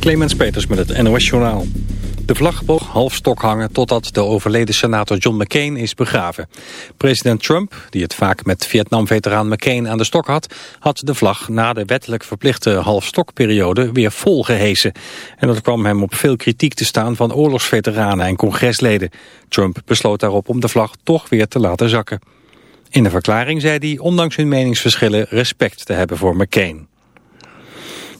Clemens Peters met het NOS Journaal. De vlag boog half stok hangen totdat de overleden senator John McCain is begraven. President Trump, die het vaak met Vietnam-veteraan McCain aan de stok had... had de vlag na de wettelijk verplichte halfstokperiode weer vol gehesen. En dat kwam hem op veel kritiek te staan van oorlogsveteranen en congresleden. Trump besloot daarop om de vlag toch weer te laten zakken. In de verklaring zei hij ondanks hun meningsverschillen respect te hebben voor McCain.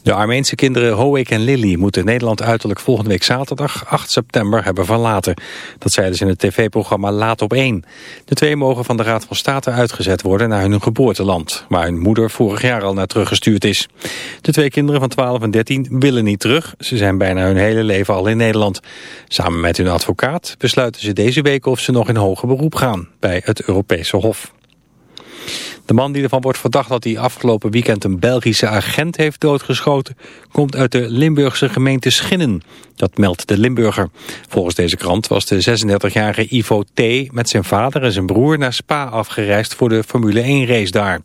De Armeense kinderen Hoek en Lily moeten Nederland uiterlijk volgende week zaterdag 8 september hebben verlaten. Dat zeiden ze in het tv-programma Laat op 1. De twee mogen van de Raad van State uitgezet worden naar hun geboorteland, waar hun moeder vorig jaar al naar teruggestuurd is. De twee kinderen van 12 en 13 willen niet terug. Ze zijn bijna hun hele leven al in Nederland. Samen met hun advocaat besluiten ze deze week of ze nog in hoger beroep gaan bij het Europese Hof. De man die ervan wordt verdacht dat hij afgelopen weekend een Belgische agent heeft doodgeschoten, komt uit de Limburgse gemeente Schinnen. Dat meldt de Limburger. Volgens deze krant was de 36-jarige Ivo T. met zijn vader en zijn broer naar Spa afgereisd voor de Formule 1 race daar.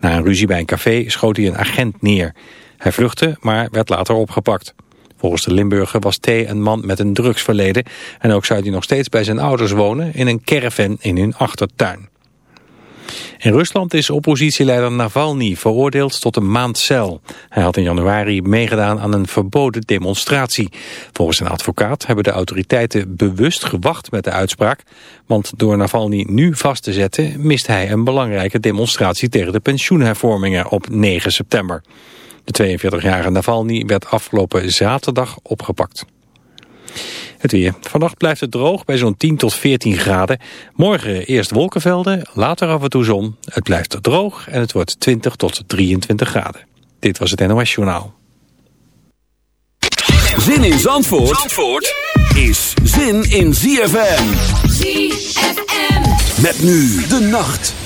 Na een ruzie bij een café schoot hij een agent neer. Hij vluchtte, maar werd later opgepakt. Volgens de Limburger was T. een man met een drugsverleden en ook zou hij nog steeds bij zijn ouders wonen in een caravan in hun achtertuin. In Rusland is oppositieleider Navalny veroordeeld tot een maand cel. Hij had in januari meegedaan aan een verboden demonstratie. Volgens een advocaat hebben de autoriteiten bewust gewacht met de uitspraak. Want door Navalny nu vast te zetten mist hij een belangrijke demonstratie tegen de pensioenhervormingen op 9 september. De 42-jarige Navalny werd afgelopen zaterdag opgepakt. Het weer. Vannacht blijft het droog bij zo'n 10 tot 14 graden. Morgen eerst wolkenvelden, later af en toe zon. Het blijft droog en het wordt 20 tot 23 graden. Dit was het NOS Journaal. Zin in Zandvoort, Zandvoort is zin in ZFM. ZFM. Met nu de nacht.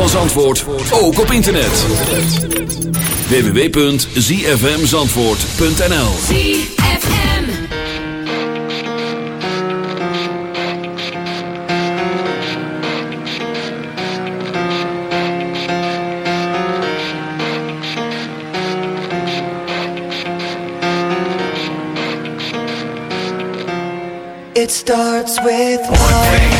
van Zandvoort, ook op internet. www.zfmzandvoort.nl ZFM. It starts with One thing,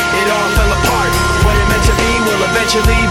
eventually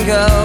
go.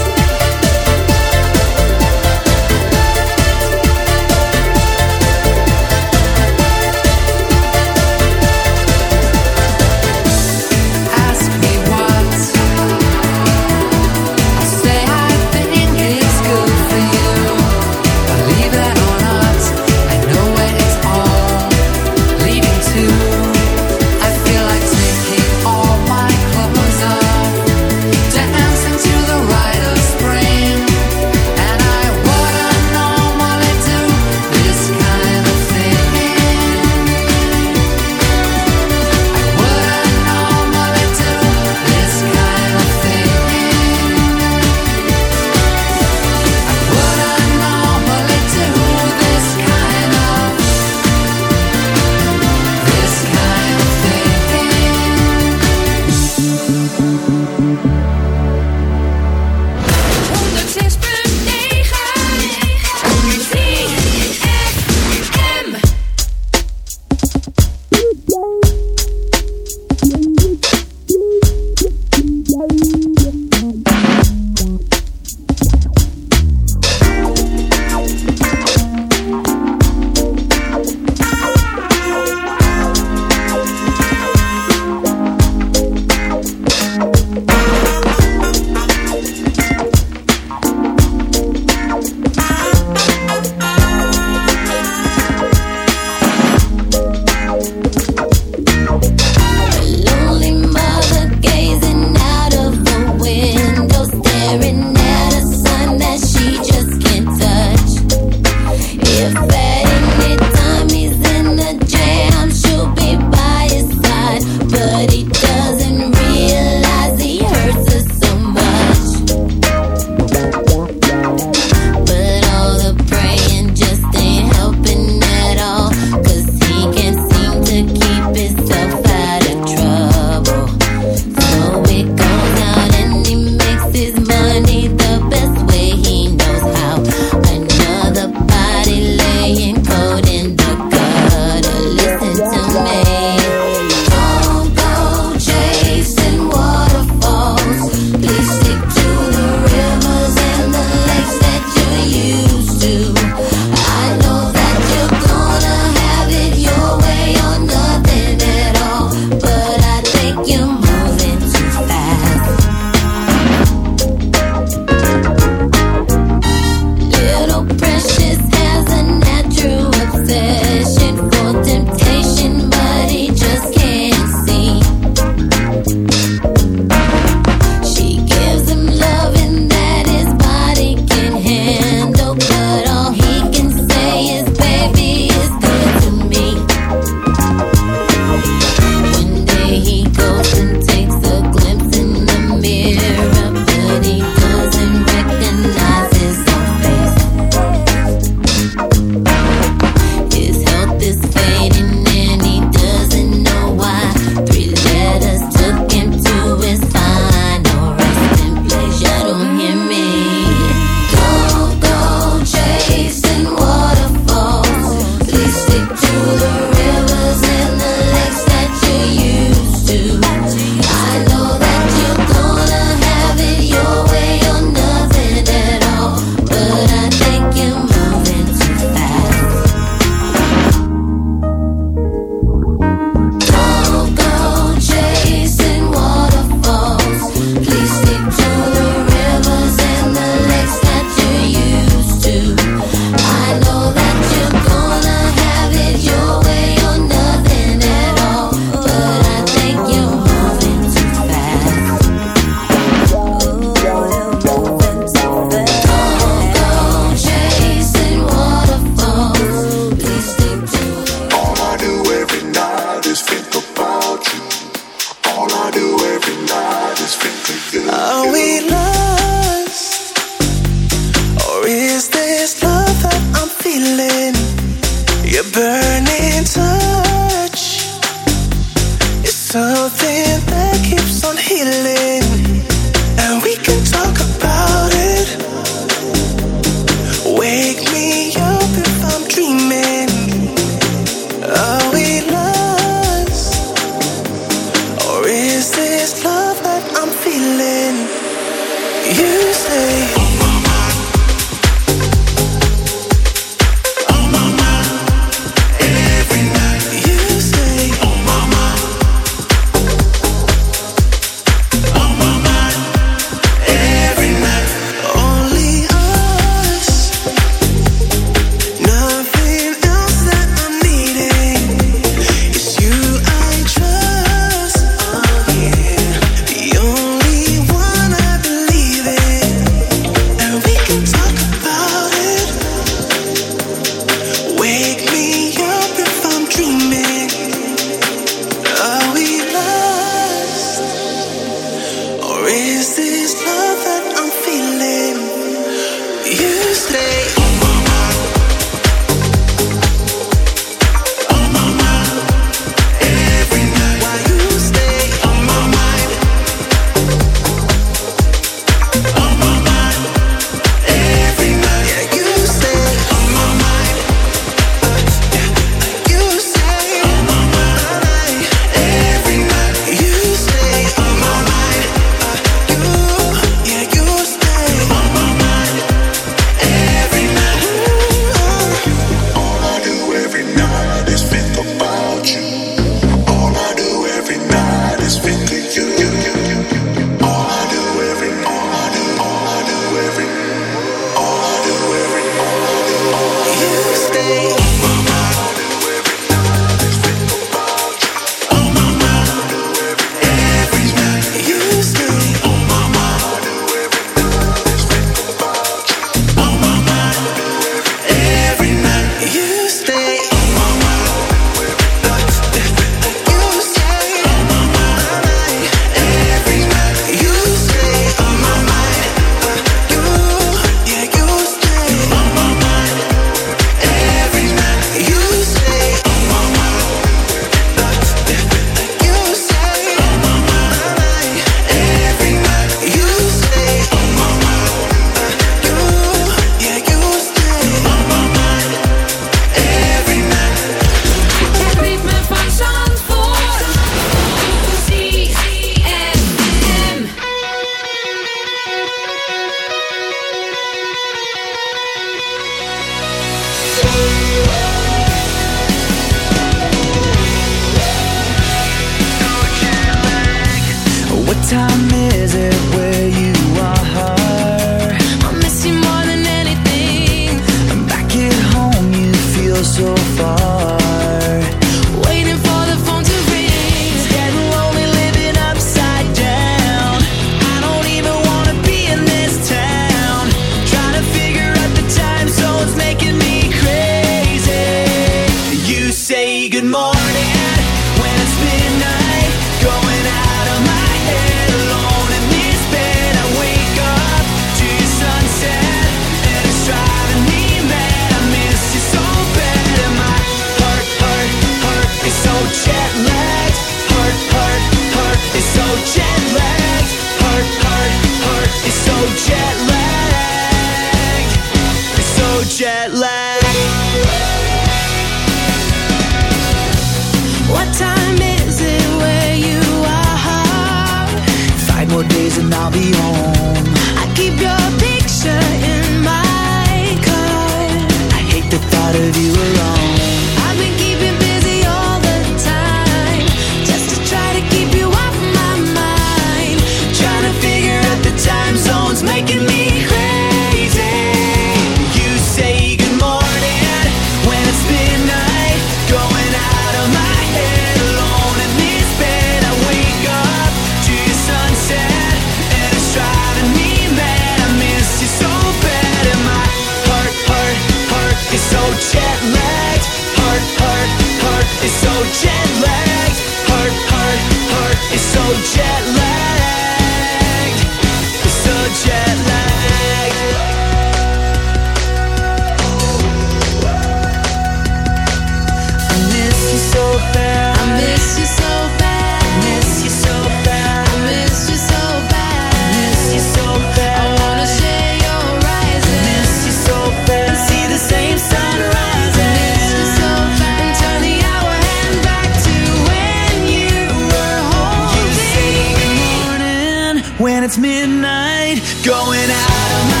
midnight, going out of my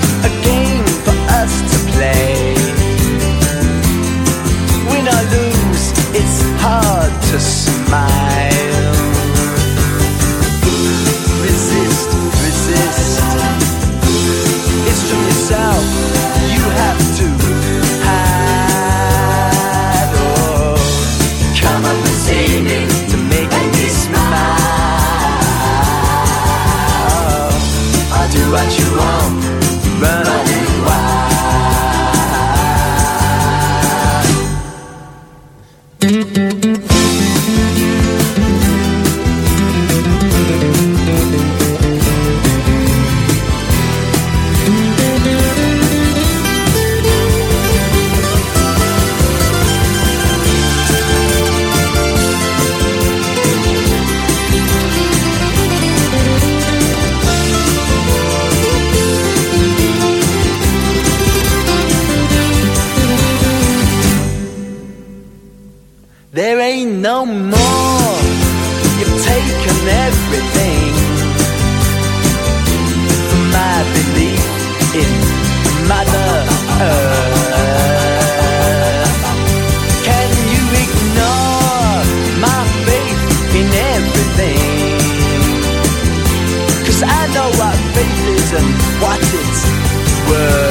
to smile. watch it. Whoa.